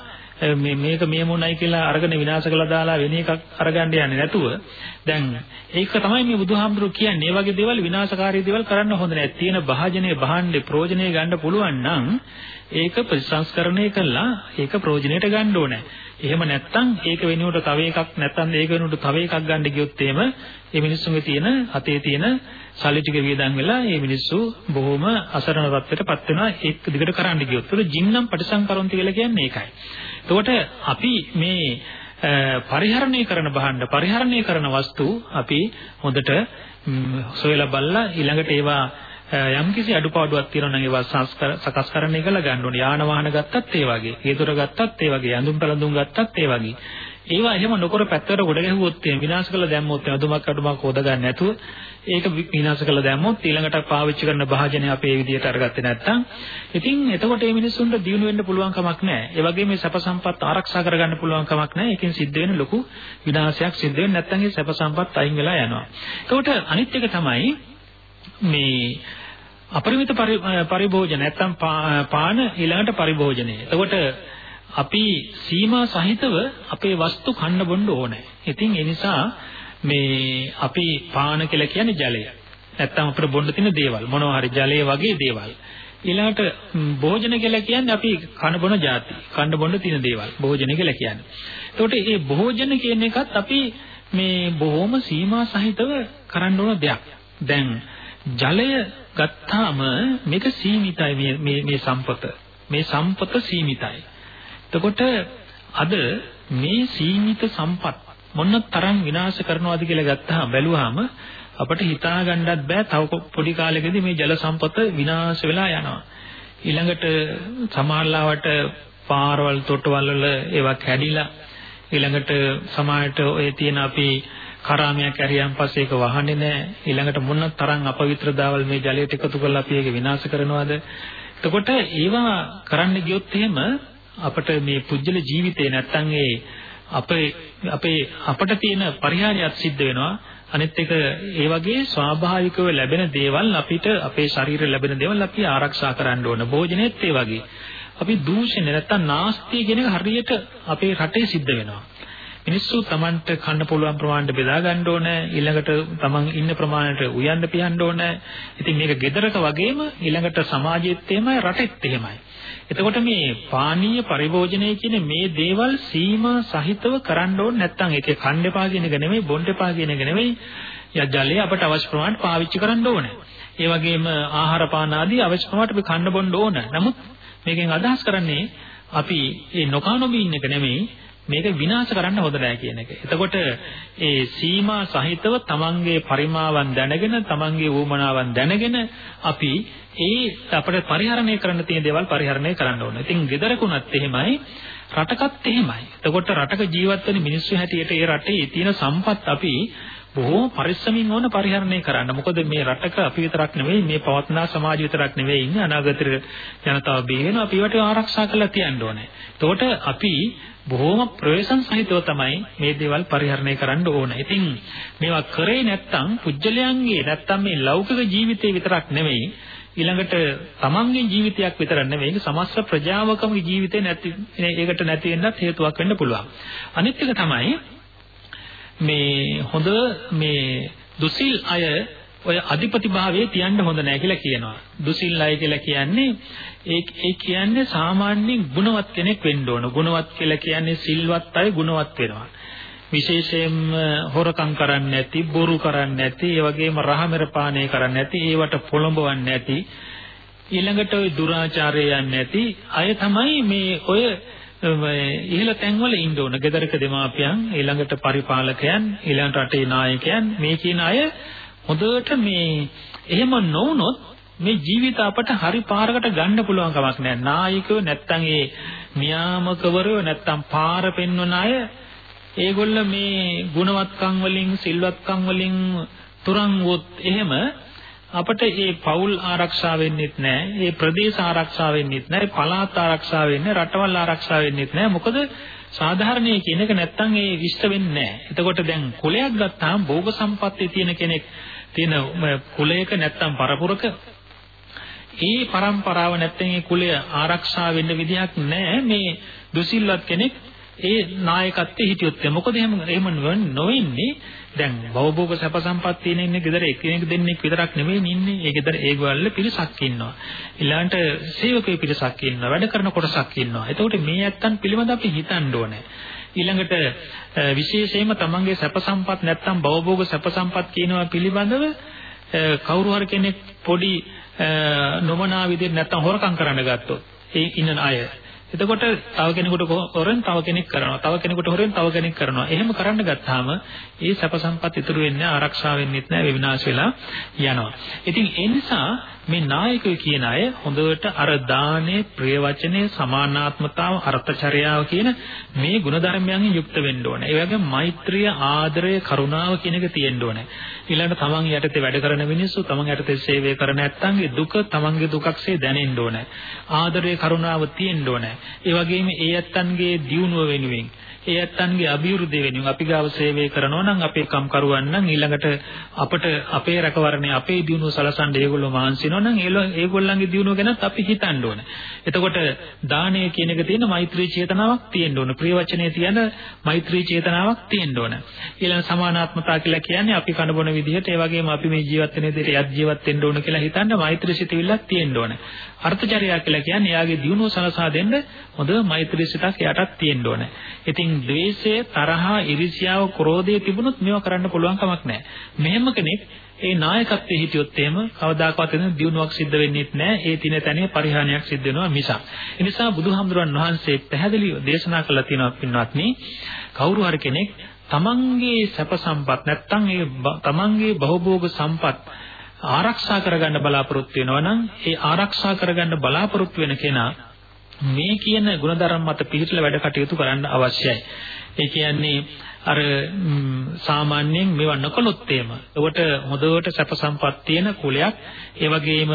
මේ මේක මේ මොනයි කියලා අරගෙන විනාශ කළා දාලා වෙන එකක් අරගන්න යන්නේ නැතුව දැන් ඒක තමයි මේ බුදුහාමුදුරු කියන්නේ. මේ වගේ දේවල් විනාශකාරී දේවල් කරන්න හොඳ නැහැ. තියෙන භාජනයේ භාණ්ඩේ ප්‍රෝජනේ ගන්න පුළුවන් නම් ඒක ප්‍රතිසංස්කරණය කළා ඒක ප්‍රෝජනයට ගන්න ඕනේ. එහෙම නැත්නම් ඒක වෙනුවට තව එකක් නැත්නම් ඒක වෙනුවට තව එකක් ගන්න ගියොත් එහෙම මේ මිනිස්සුන්ගේ තියෙන අතේ තියෙන සල්ලි ටික වියදම් වෙලා මේ මිනිස්සු බොහොම අසරණ තත්ත්වයටපත් වෙනවා ඒක දිගට කරන්න ගියොත්. ඒක ජින්නම් පටිසංකරොන්ති කියලා කියන්නේ ඒකයි. එතකොට අපි මේ පරිහරණය කරන භාණ්ඩ පරිහරණය කරන වස්තු අපි හොඳට සොයලා බලලා ඊළඟට ඒවා යම්කිසි අඩුපාඩුවක් තියෙනවා නම් ඒවා සකස්කරණය කරලා ගන්න ඕනේ. යාන වාහන ගත්තත් ඒ වගේ, හේතුර ගත්තත් ඒ වගේ, ඇඳුම් පැළඳුම් ගත්තත් ඒ වගේ. ඒවා එහෙම නොකර පැත්තකට ගොඩ ගැහුවොත් එහෙම විනාශ කළා දැම්මොත් අඳුමක් අඩුමක් හොද ගන්න නැතුව ඒක විනාශ කළා දැම්මොත් ඊළඟට පාවිච්චි කරන භාජනය අපේ විදියට අරගත්තේ නැත්නම් ඉතින් එතකොට මේ මිනිස්සුන්ට දිනු වෙන්න පුළුවන් කමක් නැහැ. ඒ වගේම මේ සැප සම්පත් ආරක්ෂා කරගන්න පුළුවන් කමක් නැහැ. ඒකෙන් සිද්ධ වෙන ලොකු විනාශයක් සිද්ධ වෙන්නේ නැත්නම් ඒ සැප සම්පත් අයින් වෙලා යනවා. එතකොට අනිත් එක තමයි මේ අපරිමිත පරිභෝජන නැත්නම් පාන ඊළඟට පරිභෝජනය. එතකොට අපි සීමා සහිතව අපේ වස්තු කන්න බොන්න ඕනේ. ඉතින් ඒ නිසා මේ අපි පාන කියලා කියන්නේ ජලය. නැත්තම් අපිට බොන්න තියෙන දේවල් මොනවා හරි ජලය වගේ දේවල්. ඊළඟට භෝජන කියලා කියන්නේ අපි කන බොන જાති. කන්න බොන්න තියෙන දේවල්. භෝජන කියලා කියන්නේ. එතකොට මේ භෝජන කියන එකත් අපි මේ බොහොම සීමා සහිතව කරන්න ඕන දෙයක්. දැන් ජලය ගත්තාම මේක සීමිතයි මේ මේ සම්පත. මේ සම්පත සීමිතයි. එතකොට අද මේ සීමිත සම්පත් මොන තරම් විනාශ කරනවද කියලා ගත්තාම බැලුවාම අපිට හිතා ගන්නත් බෑ තව පොඩි කාලෙකදී මේ ජල සම්පත විනාශ වෙලා යනවා. ඊළඟට සමහරලාවට පාරවල් තොටවල් වල ඒවා කැඩිලා ඊළඟට සමාජයට ඔය තියෙන අපි කරාමයක් ඇරියන් පස්සේ ඒක වහන්නේ නැහැ. ඊළඟට මොන තරම් අපවිත්‍රතාවල් මේ ජලයට එකතු කරලා අපි ඒක විනාශ කරනවද? එතකොට ඒවා කරන්න ගියොත් එහෙම අපිට මේ පුජ්‍යල ජීවිතේ නැත්තම් ඒ අපේ අපේ අපට තියෙන පරිහානියක් සිද්ධ වෙනවා. අනිත් එක ඒ වගේ ස්වාභාවිකව ලැබෙන දේවල් අපිට අපේ ශරීරෙ ලැබෙන දේවල් අපි ආරක්ෂා කරන්න ඕන. භෝජනෙත් ඒ වගේ. අපි දූෂණය නැත්තම් නාස්තිය කියන එක හරියට අපේ රටේ සිද්ධ වෙනවා. මිනිස්සු Tamanට කන්න පුළුවන් ප්‍රමාණයට බෙදා ගන්න ඕන. ඊළඟට Taman ඉන්න ප්‍රමාණයට උයන්න පියන්න ඕන. ඉතින් මේක gedaraක වගේම ඊළඟට සමාජයේත් එහෙමයි රටෙත් එහෙමයි. එතකොට මේ පානීය පරිභෝජනය කියන මේ දේවල් සීමා සහිතව කරන්න ඕනේ නැත්නම් ඒකේ කන්න එපා කියන එක නෙමෙයි බොන්න එපා කියන එක නෙමෙයි ය ජලය අපට අවශ්‍ය ප්‍රමාණයට පාවිච්චි කරන්න ඕනේ. ඒ වගේම ආහාර පාන ආදී අවශ්‍ය ප්‍රමාණයට අපි කන්න බොන්න ඕන. නමුත් මේකෙන් අදහස් කරන්නේ අපි මේ නොකනොබී ඉන්න එක නෙමෙයි මේක විනාශ කරන්න හොඳ නෑ කියන එක. එතකොට ඒ සීමා සහිතව තමන්ගේ පරිමාවන් දැනගෙන තමන්ගේ ඌමනාවන් දැනගෙන අපි ඒ අපිට පරිහරණය කරන්න තියෙන දේවල් පරිහරණය කරන්න ඕන. ඉතින් ගෙදරකුණත් එහෙමයි රටකත් එහෙමයි. එතකොට රටක ජීවත් වෙන මිනිස්සු හැටියට ඒ රටේ තියෙන සම්පත් අපි බොහෝ පරිස්සමින් ඕන පරිහරණය කරන්න. මොකද මේ රටක අපි විතරක් නෙවෙයි මේ පවත්නා සමාජ විතරක් නෙවෙයි ඉන්නේ අනාගතේ ජනතාව බිහි වෙනවා. අපි ඒවට ආරක්ෂා කරලා තියන්න ඕනේ. එතකොට අපි බොහොම ප්‍රවේශම් සහිතව තමයි මේ දේවල් පරිහරණය කරන්න ඕන. ඉතින් මේවා කරේ නැත්තම් පුජ්‍යලයන්ගේ නැත්තම් මේ ලෞකික ජීවිතේ විතරක් නෙවෙයි ඊළඟට තමන්ගේ ජීවිතයක් විතර නෙවෙයි සමස්ත ප්‍රජාවකම ජීවිතේ නැති ඒකට නැති වෙන්නත් හේතුවක් වෙන්න පුළුවන්. අනිත් එක තමයි මේ හොඳ මේ දුසිල් අය ඔය අධිපති භාවයේ තියන්න හොඳ නැහැ කියලා කියනවා. දුසිල් අය කියලා කියන්නේ ඒ ඒ කියන්නේ සාමාන්‍යයෙන් ගුණවත් කෙනෙක් වෙන්න ඕන. ගුණවත් කියලා කියන්නේ සිල්වත් අය ගුණවත් වෙනවා. විශේෂයෙන්ම හොරකම් කරන්නේ නැති, බොරු කරන්නේ නැති, ඒ වගේම රහමෙර පානය කරන්නේ නැති, ඒවට පොළඹවන්නේ නැති, ඊළඟට ওই දුරාචාරය යන්නේ නැති අය තමයි මේ ඔය ඉහළ තැන්වල ඉන්න ඕන. ගෙදරක දෙමාපියන්, ඊළඟට පරිපාලකයන්, ඊළඟ රටේ නායකයන් මේ කියන අය හොඳට මේ එහෙම නොවුනොත් මේ ජීවිත අපට හරි පාරකට ගන්න පුළුවන් කමක් නැහැ. නායකයෝ නැත්තම් ඒ නියාමකවරයෝ නැත්තම් පාර පෙන්වන අය ඒගොල්ල මේ ගුණවත්කම් වලින් සිල්වත්කම් වලින් තුරන් වොත් එහෙම අපිට මේ පෞල් ආරක්ෂා වෙන්නෙත් නැහැ. මේ ප්‍රදේශ ආරක්ෂා වෙන්නෙත් නැහැ. පළාත් ආරක්ෂා වෙන්නේ රටවල් ආරක්ෂා වෙන්නෙත් නැහැ. මොකද සාධාරණයේ කියන එක නැත්තම් ඒ ඉෂ්ට වෙන්නේ නැහැ. එතකොට දැන් කුලයක් ගත්තාම භෝග සම්පත්තිය තියෙන කෙනෙක් තියෙන කුලයක නැත්තම් පරපුරක ඒ પરම්පරාව නැත්තම් ඒ කුලය ආරක්ෂා වෙන්න විදිහක් නැහැ. මේ දුසිල්වත් කෙනෙක් ඒ නායකත්වයේ හිටියොත් මොකද එහෙම එහෙම නොවෙන්නේ දැන් භවභෝග සැප සම්පත් තියෙන ඉන්නේ ගෙදර එක්කෙනෙක් දෙන්නෙක් විතරක් නෙමෙයි ඉන්නේ. ඒ ගෙදර ඒගොල්ල පිරිසක් ඉන්නවා. ඊළඟට සේවකයෝ පිරිසක් ඉන්නවා වැඩ කරන කොටසක් ඉන්නවා. එතකොට මේ ඇත්තන් පිළිබඳ අපි හිතන්න ඕනේ. ඊළඟට විශේෂයෙන්ම තමන්ගේ සැප සම්පත් නැත්තම් භවභෝග සැප සම්පත් කියනවා පිළිබඳව කවුරු හරි කෙනෙක් පොඩි නොමනා විදිහට නැත්තම් හොරකම් කරන්න ගත්තොත් ඒ ඉන්න අය එතකොට තව කෙනෙකුට හොරෙන් තව කෙනෙක් කරනවා. තව කෙනෙකුට හොරෙන් තව කෙනෙක් කරනවා. එහෙම කරන්න ගත්තාම ඒ සැප සම්පත් ඉතුරු වෙන්නේ ආරක්ෂා වෙන්නෙත් නැහැ විනාශ වෙලා යනවා. ඉතින් ඒ නිසා මේ නායකයෝ කියන අය හොඳට අර දානේ, ප්‍රිය වචනේ, සමානාත්මතාව, අර්ථචර්යාව කියන මේ ගුණධර්මයන්ගෙන් යුක්ත වෙන්න ඕනේ. ඒ වගේම මෛත්‍රිය, ආදරය, කරුණාව කියන එක තියෙන්න ඕනේ. ඊළඟට තමන් යටතේ වැඩ කරන මිනිස්සු තමන් යටතේ සේවය කරන නැත්තන්ගේ දුක තමන්ගේ දුකක්සේ දැනෙන්න ඕනේ. ආදරය, කරුණාව තියෙන්න ඕනේ. ඒ වගේම ඒ ඇත්තන්ගේ දියුණුව වෙනුවෙන් ඒ ඇත්තන්ගේ අභිවෘද්ධිය වෙනුවෙන් අපි ගාව සේවය කරනවා නම් අපේ කම්කරුවන් නම් ඊළඟට අපට අපේ රැකවරණය අපේ දියුණුව සලසන්න ඒගොල්ලෝ මහන්සි වෙනවා නම් ඒගොල්ලන්ගේ දියුණුව ගැනත් අපි හිතන්න ඕනේ. එතකොට දානය කියන එක තියෙන මෛත්‍රී චේතනාවක් තියෙන්න ඕනේ. ප්‍රිය වචනේ තියෙන මෛත්‍රී චේතනාවක් තියෙන්න ඕනේ. ඊළඟ සමානාත්මතාව කියලා කියන්නේ අපි කන බොන විදිහට ඒ වගේම අපි මේ ජීවත් වෙන විදිහට යත් ජීවත් වෙන්න ඕන කියලා හිතන්න මෛත්‍රී සිතවිල්ලක් තියෙන්න ඕනේ. අර්ථචර්යා කියලා කියන්නේ එයාගේ දියුණුව සලසා දෙන්න හොඳ මෛත්‍රී සිතක් එයාටත් තියෙන්න ඕනේ. ඉතින් ද්වේෂය, තරහා, ඉරිසියාව, ක්‍රෝධය තිබුණොත් මේවා කරන්න පුළුවන් කමක් නැහැ. මෙහෙම කෙනෙක් ඒ නායකත්වයේ හිටියොත් එහෙම කවදාකවත් එන දියුණුවක් සිද්ධ වෙන්නේ නැහැ. ඒ තින තැනේ පරිහානියක් සිද්ධ වෙනවා මිසක්. ඒ නිසා බුදුහාමුදුරන් වහන්සේ පැහැදිලිව දේශනා කළා තියෙනවා පින්වත්නි කවුරු හරි කෙනෙක් තමන්ගේ සැප සම්පත් නැත්තම් ඒ තමන්ගේ භවභෝග සම්පත් ආරක්ෂා කරගන්න බලාපොරොත්තු වෙනවා නම් ඒ ආරක්ෂා කරගන්න බලාපොරොත්තු වෙන කෙනා මේ කියන ಗುಣධර්ම මත පිළිපදලා වැඩ කටයුතු කරන්න අවශ්‍යයි. ඒ කියන්නේ අර සාමාන්‍යයෙන් මේවා නොකළොත් එහෙම. ඒකට හොඳට සැප සම්පත් තියෙන කුලයක්, ඒ වගේම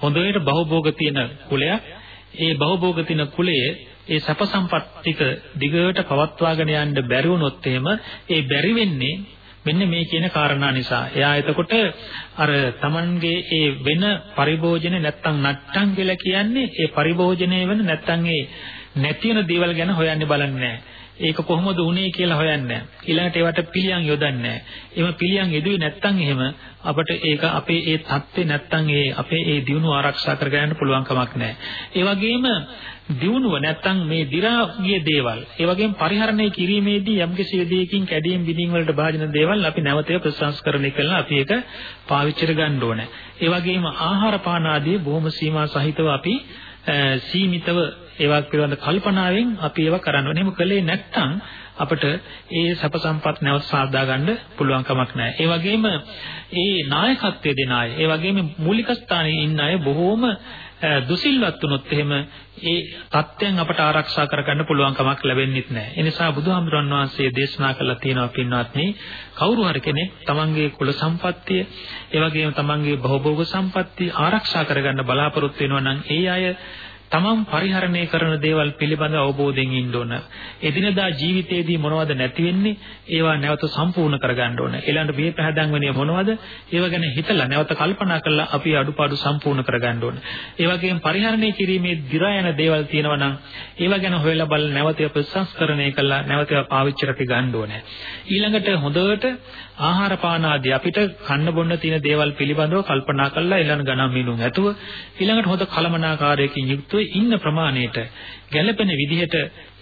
හොඳට බහුභෝග තියෙන කුලයක්, ඒ බහුභෝග තියෙන කුලයේ ඒ සැප සම්පත් ටික දිගට පවත්වාගෙන යන්න බැරි වුණොත් එහෙම ඒ බැරි වෙන්නේ මෙන්න මේ කියන කාරණා නිසා. එයා එතකොට අර Tamanගේ ඒ වෙන පරිභෝජනේ නැත්තම් නට්ටම් කියලා කියන්නේ ඒ පරිභෝජනේ වෙන නැත්තම් ඒ නැති වෙන දේවල් ගැන හොයන්නේ බලන්නේ නැහැ. ඒක කොහොමද උනේ කියලා හොයන්නේ ඊළඟට ඒවට පිළියම් යොදන්නේ එහෙම පිළියම් යෙදුවේ නැත්නම් එහෙම අපිට ඒක අපේ ඒ தත්ත්වේ නැත්නම් ඒ අපේ ඒ දියුණුව ආරක්ෂා කරගන්න පුළුවන් කමක් නැහැ. ඒ වගේම දියුණුව නැත්නම් මේ දි รา ගිය දේවල් ඒ වගේම පරිහරණය කිරීමේදී යම් කිසි දෙයකින් කැඩීම් බිඳීම් වලට භාජන දේවල් අපි නැවත ප්‍රසංස්කරණය කළා. අපි ඒක පාවිච්චි කරගන්න ඕනේ. ඒ වගේම ආහාර පාන ආදී බොහොම සීමා සහිතව අපි සීමිතව ඒවා පිළිබඳ කල්පනාවෙන් අපි ඒවා කරන්න ඕනේ. එහෙම කළේ නැත්නම් අපිට ඒ සැප සම්පත් නැවත සාදා ගන්න පුළුවන් කමක් නැහැ. ඒ වගේම ඒ නායකත්වයේ දෙන අය, ඒ වගේම මූලික ස්ථානයේ ඉන්න අය බොහෝම දුසිල්වත් වුණොත් එහෙම ඒ தත්ත්වයන් අපට ආරක්ෂා කරගන්න පුළුවන් කමක් ලැබෙන්නේ නැහැ. ඒ නිසා බුදුහාමුදුරන් වහන්සේ දේශනා කළා තියෙනවා පින්වත්නි කවුරු හරි කෙනෙක් තමන්ගේ කුල සම්පත්තිය, ඒ වගේම තමන්ගේ භවභෝග සම්පත්තිය ආරක්ෂා කරගන්න බලාපොරොත්තු වෙනවා නම් ඒ අය තමන් පරිහරණය කරන දේවල් පිළිබඳ අවබෝධයෙන් ඉන්න ඕන. එදිනදා ජීවිතයේදී මොනවද නැති වෙන්නේ? ඒවා නැවත සම්පූර්ණ කරගන්න ඕන. ඊළඟට මේ පහදන් වෙන්නේ මොනවද? ඒව ගැන හිතලා නැවත කල්පනා කරලා අපි අඩුපාඩු සම්පූර්ණ කරගන්න ඕන. ඒ වගේම පරිහරණය කිරීමේ දි รา යන දේවල් තියෙනවා නම් ඒව ගැන හොයලා බලලා නැවත ප්‍රසංස්කරණය කළා නැවත පාවිච්චි කරට ගන්න ඕනේ. ඊළඟට හොඳට ආහාර පාන ආදී අපිට කන්න බොන්න තියෙන දේවල් පිළිබඳව කල්පනා කරලා ඊළඟ ගණන් මිනුම් ඇතුව ඊළඟට හොඳ කලමනාකාරයකින් යුක්තව ඔය ඉන්න ප්‍රමාණයට ගැළපෙන විදිහට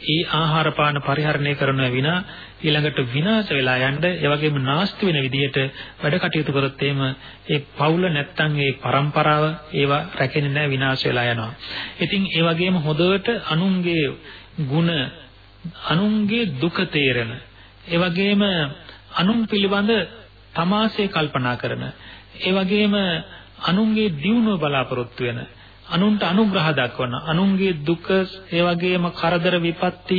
ඒ ආහාර පාන පරිහරණය කරන විනා ඊළඟට විනාශ වෙලා යන්න ඒ වගේම නාස්ති වෙන විදිහට වැඩ කටයුතු කරොත් එහෙම ඒ පවුල නැත්තම් ඒ પરම්පරාව ඒවා රැකෙන්නේ නැහැ විනාශ වෙලා යනවා. ඉතින් ඒ වගේම හොඳට අනුන්ගේ ಗುಣ අනුන්ගේ දුක තේරෙන ඒ වගේම අනුන් පිළිබඳ තමාසේ කල්පනා කරන ඒ වගේම අනුන්ගේ දියුණුව බලාපොරොත්තු වෙන අනුන්ට අනුග්‍රහ දක්වන අනුන්ගේ දුක ඒ වගේම කරදර විපත්ති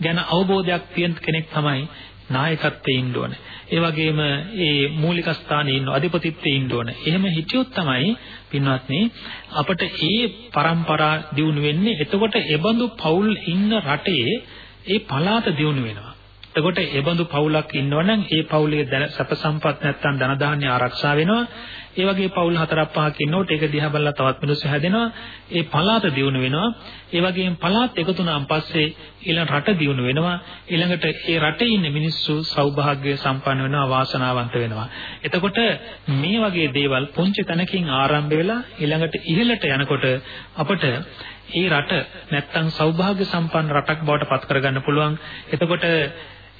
ගැන අවබෝධයක් තියෙන කෙනෙක් තමයි නායකත්වයේ ඉන්න ඕනේ. ඒ වගේම ඒ මූලික ස්ථානයේ ඉන්න අධිපතිත්වයේ ඉන්න ඕනේ. එහෙම හිටියොත් තමයි පින්වත්නි අපිට ඒ પરම්පරා දියුණු වෙන්නේ. එතකොට එබඳු පවුල් ඉන්න රටේ ඒ පළාත දියුණු වෙනවා. එතකොට ඒ බඳු පවුලක් ඉන්නවනම් ඒ පවුලේ සැප සම්පත් නැත්තම් ධන ධාන්‍ය ආරක්ෂා වෙනවා. ඒ වගේ පවුල් හතරක් පහක් ඉන්නකොට ඒක දිහා බලලා තවත් මිනිස්සු හැදෙනවා. ඒ පළාත දියුණු වෙනවා. ඒ වගේම පළාත් එකතු වුණාන් පස්සේ ඊළඟ රට දියුණු වෙනවා. ඊළඟට ඒ රටේ ඉන්න මිනිස්සු සෞභාග්‍ය සම්පන්න වෙනවා, වාසනාවන්ත වෙනවා. එතකොට මේ වගේ දේවල් පුංචි තැනකින් ආරම්භ වෙලා ඊළඟට ඉහළට යනකොට අපට ඒ රට නැත්තම් සෞභාග්‍ය සම්පන්න රටක් බවට පත් කරගන්න පුළුවන්. එතකොට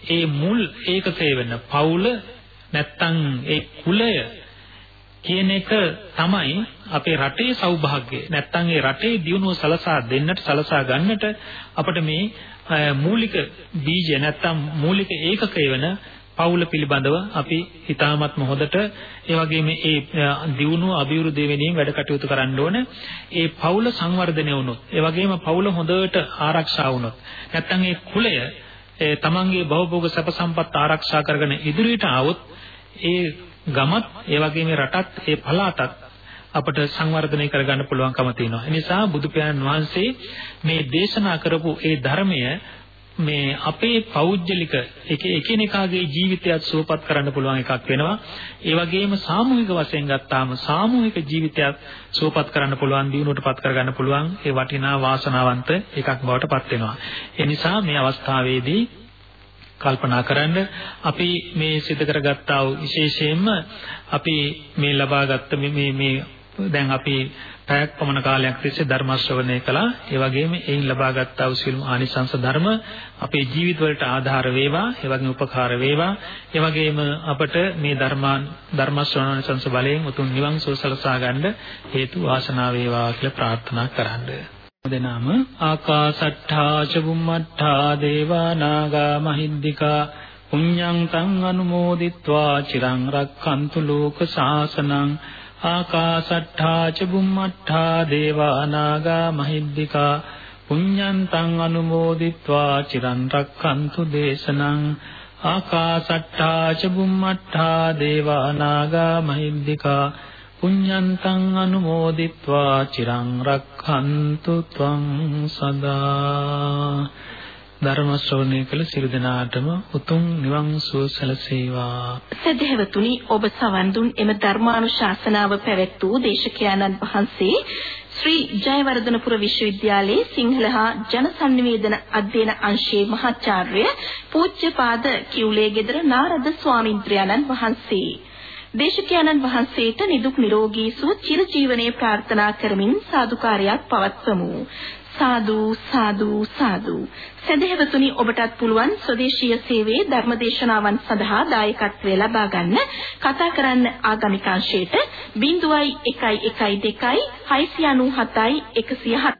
ඒ මුල් ඒකකේ වෙන පවුල නැත්තම් ඒ කුලය කියන එක තමයි අපේ රටේ සෞභාග්‍යය. නැත්තම් ඒ රටේ දියුණුව සලසා දෙන්නට සලසා ගන්නට අපිට මේ මූලික බීජය නැත්තම් මූලික ඒකකය වෙන පවුල පිළිබඳව අපි හිතාමත්ම හොදට ඒ වගේම ඒ දියුණුව අභිවෘද්ධි වෙනින් වැඩ කටයුතු කරන්න ඕන. ඒ පවුල සංවර්ධනය වුණොත්, ඒ වගේම පවුල හොඳට ආරක්ෂා වුණොත්, නැත්තම් ඒ කුලය ඒ තමන්ගේ භවභෝග සැප සම්පත් ආරක්ෂා කරගෙන ඉදිරියට ආවොත් ඒ ගමත් ඒ වගේම රටත් ඒ පළාතත් අපට සංවර්ධනය කරගන්න පුළුවන්කම තියෙනවා. ඒ නිසා බුදු පියාණන් වහන්සේ මේ දේශනා කරපු ඒ ධර්මය මේ අපේ පෞද්ගලික එක එකිනෙකාගේ ජීවිතයත් සුවපත් කරන්න පුළුවන් එකක් වෙනවා. ඒ වගේම සාමූහික වශයෙන් ගත්තාම සාමූහික ජීවිතයත් සුවපත් කරන්න පුළුවන්, දියුණුවටපත් කරගන්න පුළුවන් ඒ වටිනා වාසනාවන්ත එකක් බවට පත් වෙනවා. ඒ නිසා මේ අවස්ථාවේදී කල්පනා කරන්න අපි මේ සිදු කරගත්තා වූ විශේෂයෙන්ම අපි මේ ලබාගත්ත මේ මේ දැන් අපි පැයක් පමණ කාලයක් තිස්සේ ධර්ම ශ්‍රවණය කළා. ඒ වගේම එයින් ලබාගත් ආ සියලුම ආනිසංස ධර්ම අපේ ජීවිතවලට ආධාර වේවා, ඒ වගේම උපකාර වේවා. ඒ වගේම අපට මේ ධර්මාන් ධර්ම ශ්‍රවණානිසංස බලයෙන් උතුම් නිවන් සුව සලසා ගන්න හේතු වාසනාව වේවා කියලා ප්‍රාර්ථනා කරන්නේ. දෙනාම ආකාසට්ඨා ච බුම්මට්ඨා දේවා නාග මහිද්దికා පුඤ්ඤං තං අනුමෝදිත්වා චිරං රක්ඛන්තු ලෝක සාසනං ආකාසට්ඨා ච බුම්මට්ඨා දේවා නාග මහිද්దికා පුඤ්ඤන්තං අනුමෝදිත්වා චිරන් රක්ඛන්තු දේශනං ආකාසට්ඨා ච බුම්මට්ඨා දේවා නාග මහිද්దికා පුඤ්ඤන්තං අනුමෝදිත්වා චිරන් රක්ඛන්තු ත්වං සදා ධර්ම ශ්‍රවණය කළ සියලු දෙනාටම උතුම් නිවන් සුව සැලසේවා. සදහෙවතුනි ඔබ සවන් දුන් එම ධර්මානුශාසනාව පැවැත් වූ දේශකයන්න් වහන්සේ ශ්‍රී ජයවර්ධනපුර විශ්වවිද්‍යාලයේ සිංහල හා ජනසන්නිවේදන අධ්‍යයන අංශයේ මහාචාර්ය පූජ්‍යපාද කිව්ලේ ගෙදර නාරද ස්වාමින්ද්‍රයන්න් වහන්සේ දේශකයන්න් වහන්සේට නිදුක් නිරෝගී සුව චිරජීවනයේ ප්‍රාර්ථනා කරමින් සාදුකාරයක් පවත්වමු. සාදු සාදු සාදු. සදහෙවතුනි ඔබටත් පුළුවන් ස්වදේශීය සේවයේ ධර්මදේශනාවන් සඳහා දායකත්වය ලබා ගන්න. කතා කරන්න ආගමික අංශයට 0112 697 107